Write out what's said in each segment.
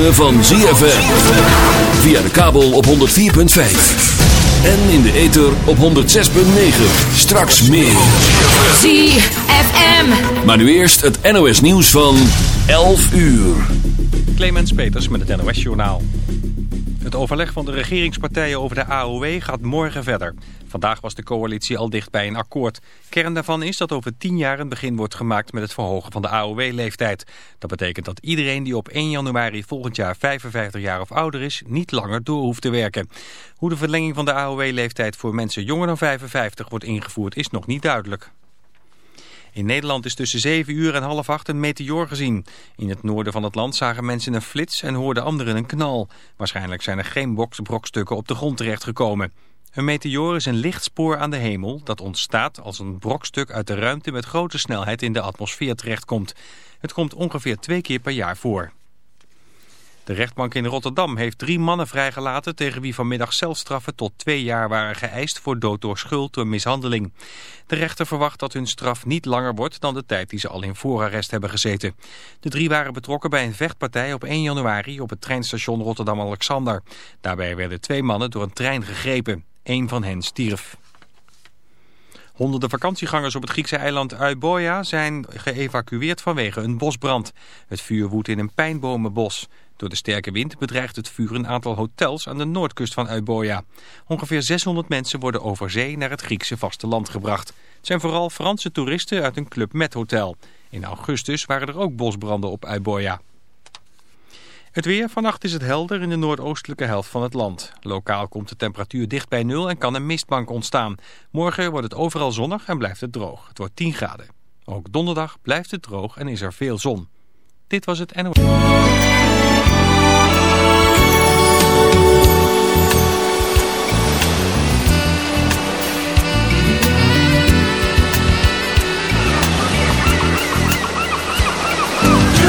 ritme van ZFM. Via de kabel op 104.5. En in de ether op 106.9. Straks meer. ZFM. Maar nu eerst het NOS nieuws van 11 uur. Clemens Peters met het NOS Journaal. Het overleg van de regeringspartijen over de AOW gaat morgen verder. Vandaag was de coalitie al dicht bij een akkoord. Kern daarvan is dat over tien jaar een begin wordt gemaakt met het verhogen van de AOW-leeftijd. Dat betekent dat iedereen die op 1 januari volgend jaar 55 jaar of ouder is, niet langer door hoeft te werken. Hoe de verlenging van de AOW-leeftijd voor mensen jonger dan 55 wordt ingevoerd is nog niet duidelijk. In Nederland is tussen 7 uur en half 8 een meteoor gezien. In het noorden van het land zagen mensen een flits en hoorden anderen een knal. Waarschijnlijk zijn er geen brokstukken op de grond terechtgekomen. Een meteoor is een lichtspoor aan de hemel dat ontstaat als een brokstuk uit de ruimte met grote snelheid in de atmosfeer terechtkomt. Het komt ongeveer twee keer per jaar voor. De rechtbank in Rotterdam heeft drie mannen vrijgelaten tegen wie vanmiddag celstraffen tot twee jaar waren geëist voor dood door schuld door mishandeling. De rechter verwacht dat hun straf niet langer wordt dan de tijd die ze al in voorarrest hebben gezeten. De drie waren betrokken bij een vechtpartij op 1 januari op het treinstation Rotterdam-Alexander. Daarbij werden twee mannen door een trein gegrepen. Eén van hen stierf. Honderden vakantiegangers op het Griekse eiland Euboea zijn geëvacueerd vanwege een bosbrand. Het vuur woedt in een pijnbomenbos. Door de sterke wind bedreigt het vuur een aantal hotels aan de noordkust van Euboea. Ongeveer 600 mensen worden over zee naar het Griekse vasteland gebracht. Het zijn vooral Franse toeristen uit een Club Med hotel. In augustus waren er ook bosbranden op Euboea. Het weer, vannacht is het helder in de noordoostelijke helft van het land. Lokaal komt de temperatuur dicht bij nul en kan een mistbank ontstaan. Morgen wordt het overal zonnig en blijft het droog. Het wordt 10 graden. Ook donderdag blijft het droog en is er veel zon. Dit was het NOS.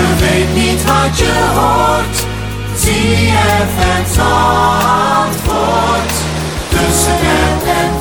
Je weet niet wat je hoort. ZFM Zandvoort. Tussen app en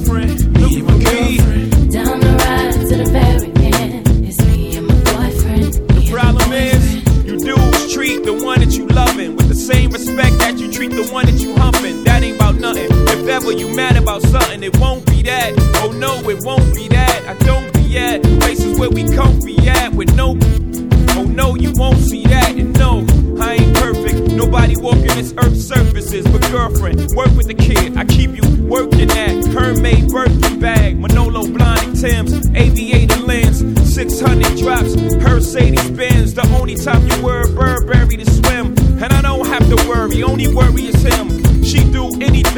and my girlfriend. Me and my girlfriend. Down the ride to the very end. It's me and my boyfriend. The problem is, you dudes treat the one that you loving with the same respect that you treat the one that you humping. That ain't about nothing. If ever you mad about something, it won't be that. Oh no, it won't be that. I don't be at places where we comfy at with no. Oh no, you won't see that. And no, I ain't perfect. Nobody walking this earth's surfaces. But girlfriend, work with the kid.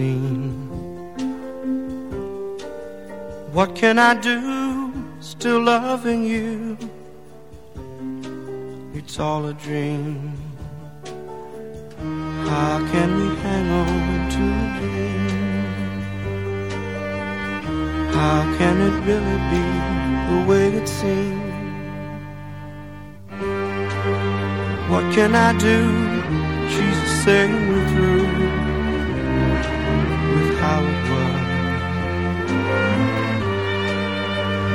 Seen. What can I do? Still loving you. It's all a dream. How can we hang on to a dream? How can it really be the way it seems? What can I do? She's saying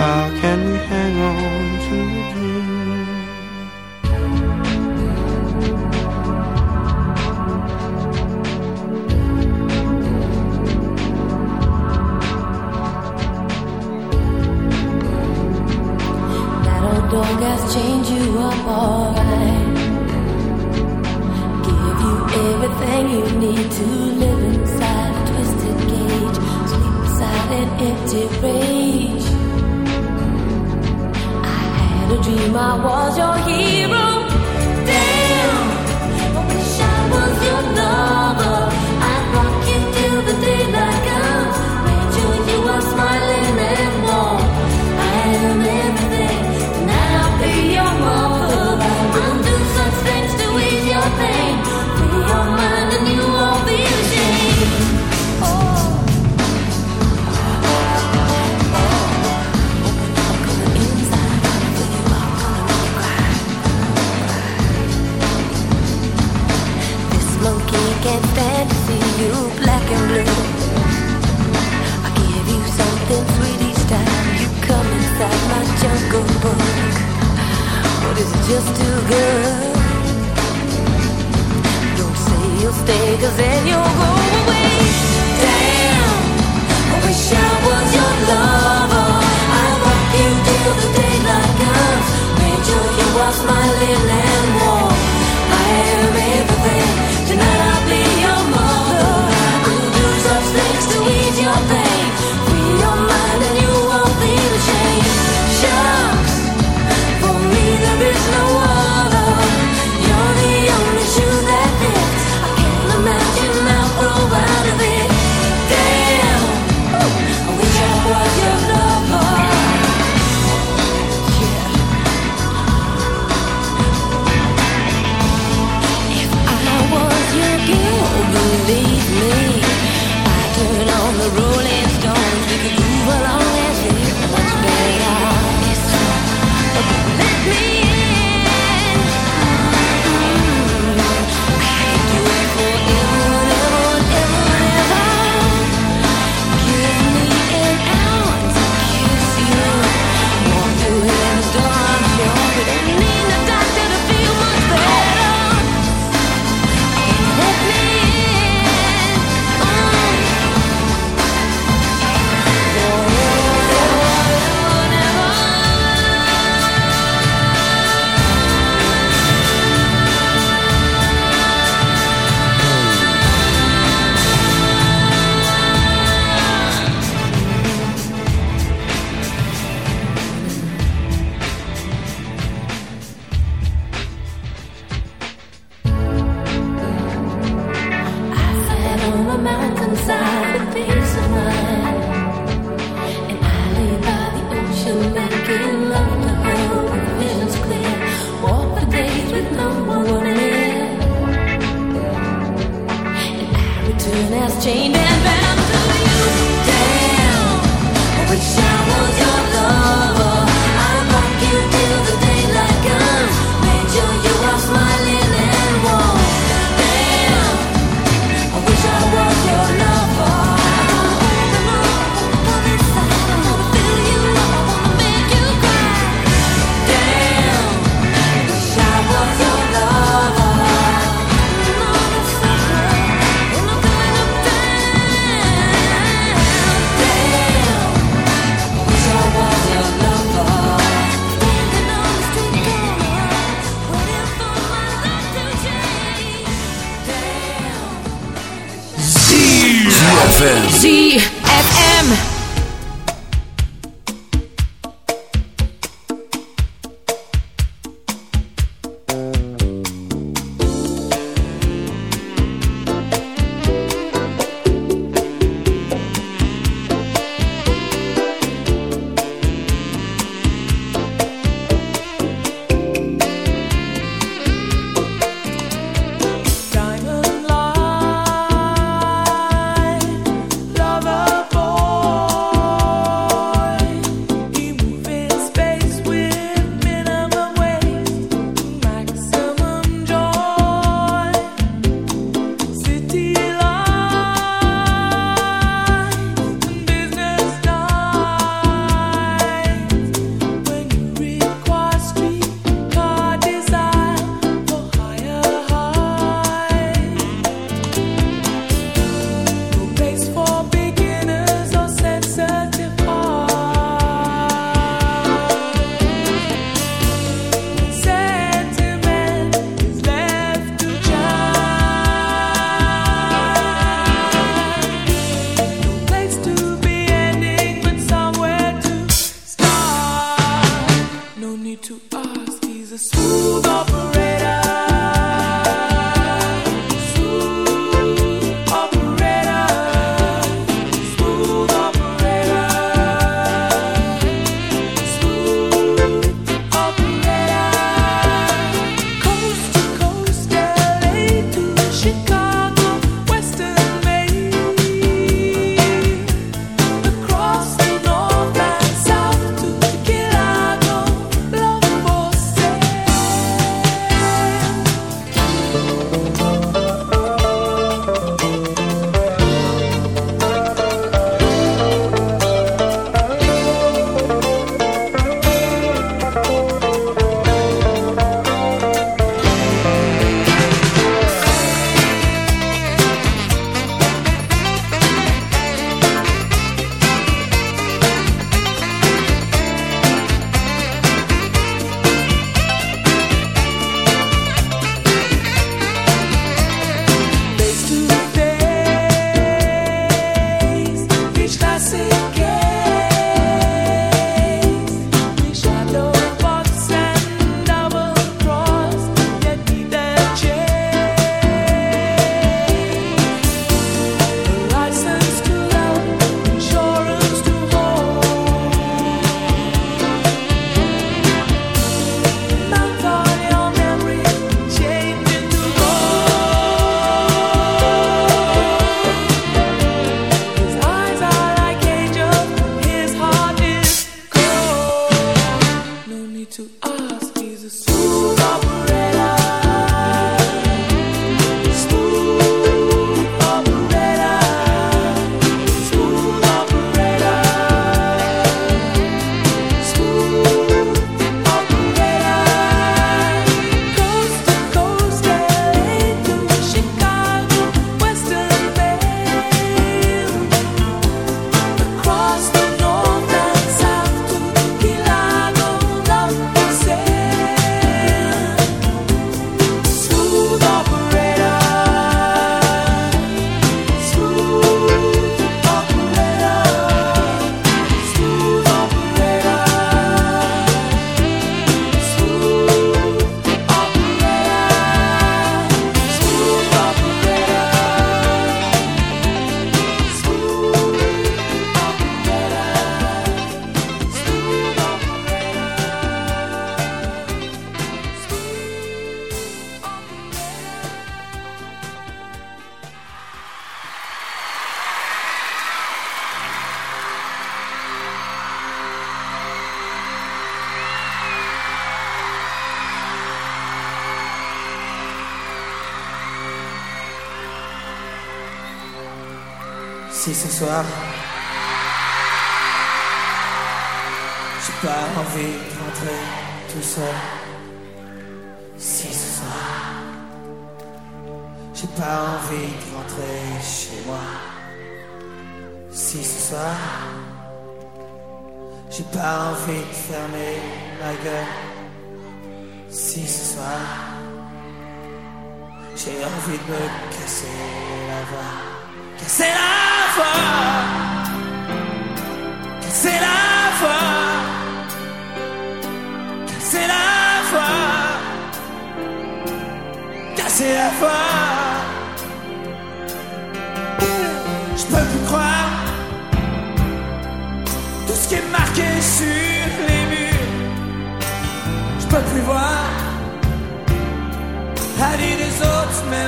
How can we hang on to a dream? That old dog has changed you up alright. Give you everything you need to live inside a twisted cage. Sleep inside an empty rage. Had dream I was your hero. But it's just too good. Don't say you'll stay, cause then you'll go away. Damn, I wish I was your lover. I rock you till the daylight comes. Made sure you are smiling and warm. I am everything. Tonight I'll be your mother. I'll do such things to ease your pain.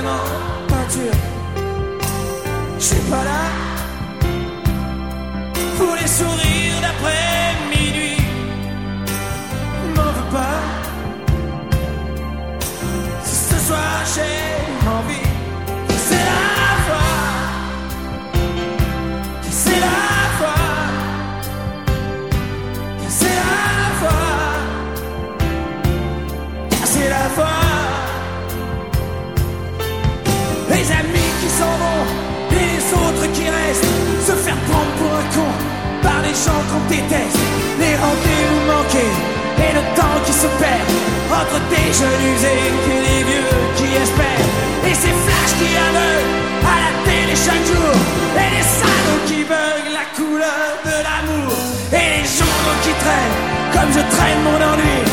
Même en peinture. Je suis pas là pour les sourires d'après minuit. M'en veux pas. Ce soir j'ai Les rendez-vous manqués et le temps qui se perd. Entre des jeunes usés et les vieux qui espèrent. Et ces flashs qui aveuglent à la télé chaque jour. Et les salauds qui veulent la couleur de l'amour. Et les journaux qui traînent comme je traîne mon ennui.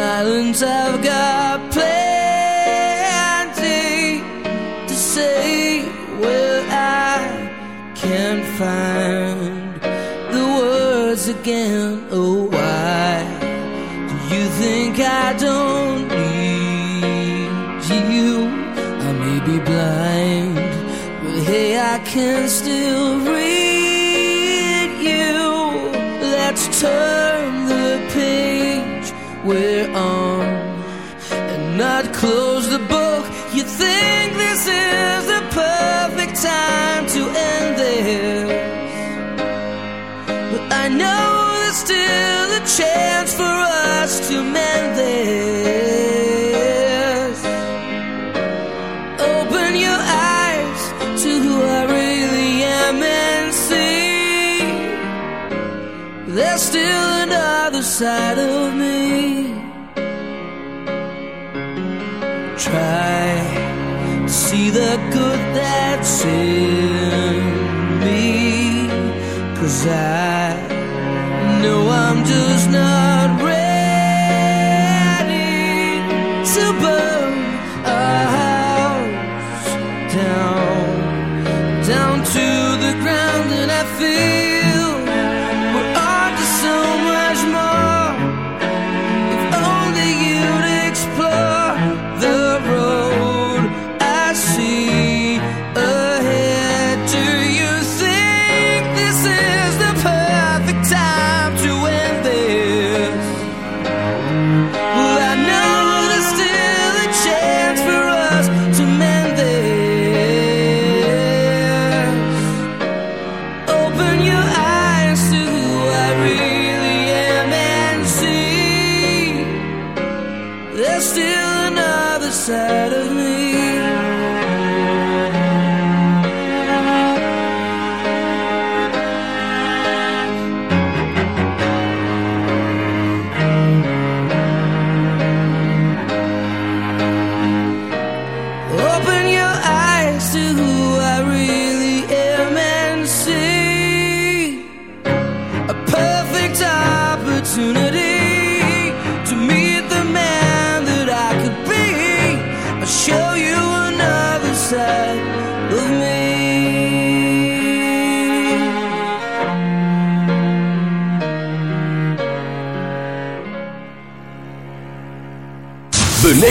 silence. I've got plenty to say. Where I can't find the words again. Oh, why do you think I don't need you? I may be blind, but hey, I can still read you. Let's turn time to end this. But I know there's still a chance for us to mend this. Open your eyes to who I really am and see. There's still another side of me. Cause I know I'm just not.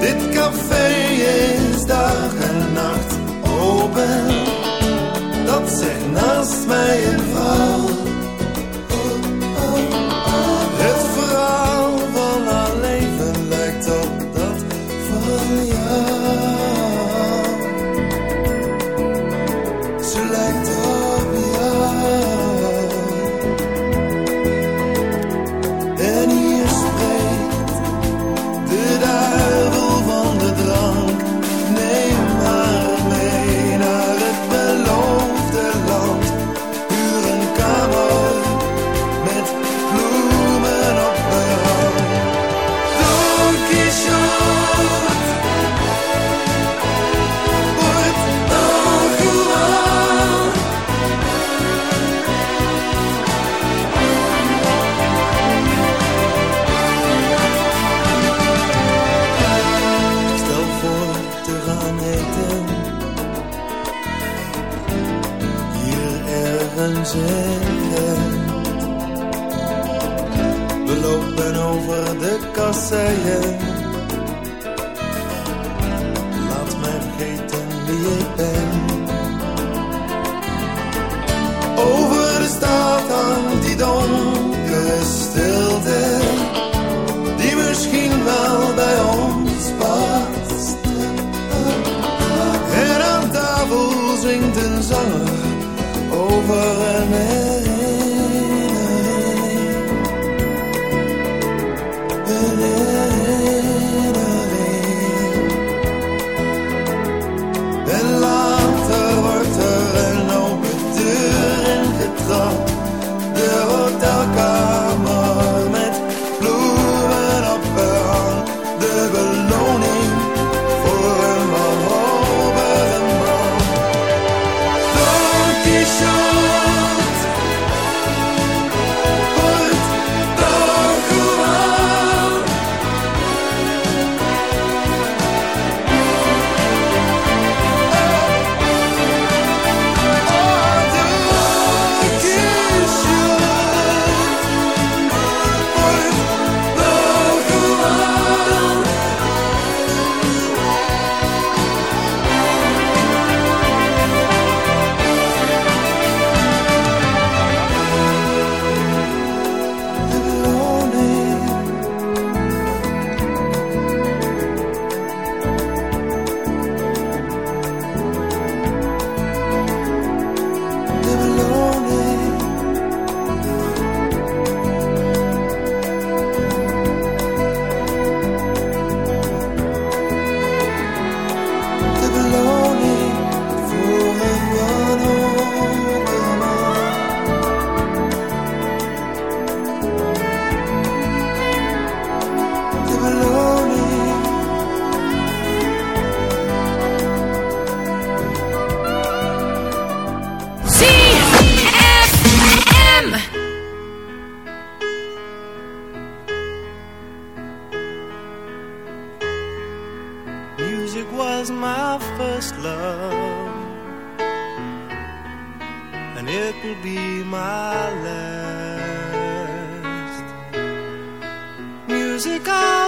Dit café is dag en nacht open. Dat zegt naast mij een vrouw. over and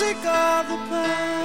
music of the past.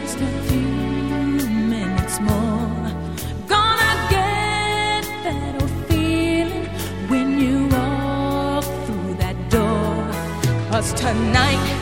just a few minutes more. Gonna get that old feeling when you walk through that. Cause tonight.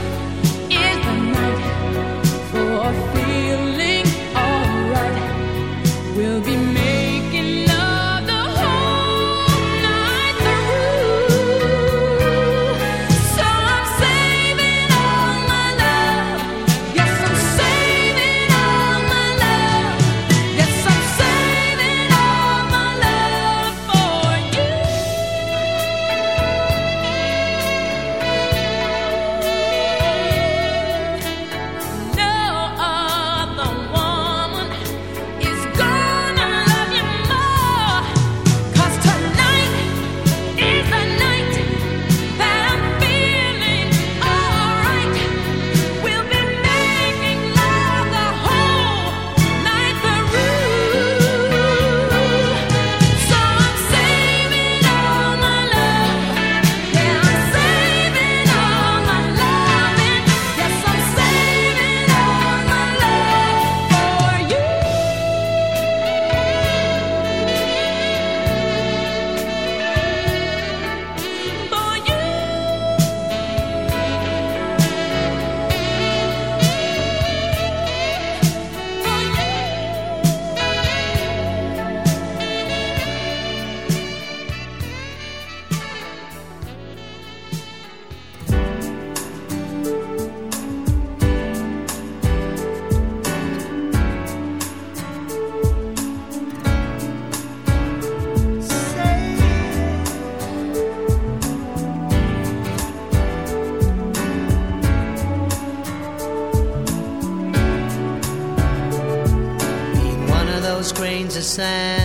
sand.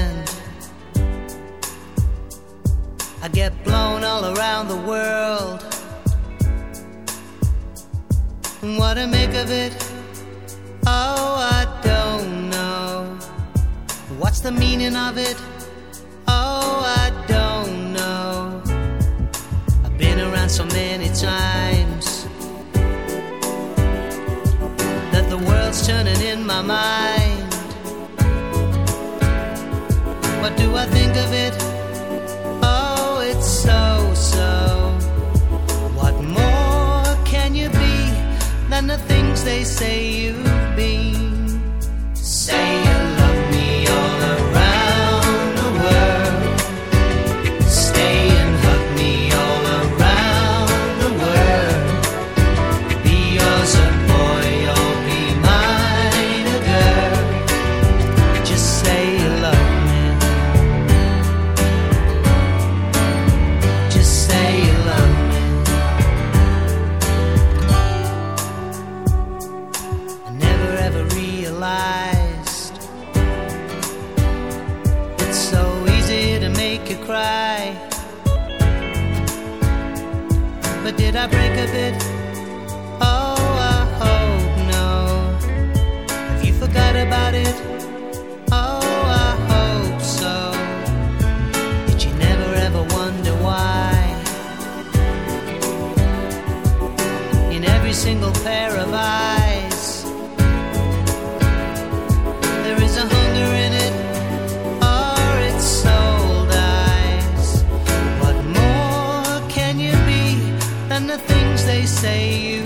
say you single pair of eyes. There is a hunger in it, or it's soul dies. What more can you be than the things they say you?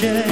Change.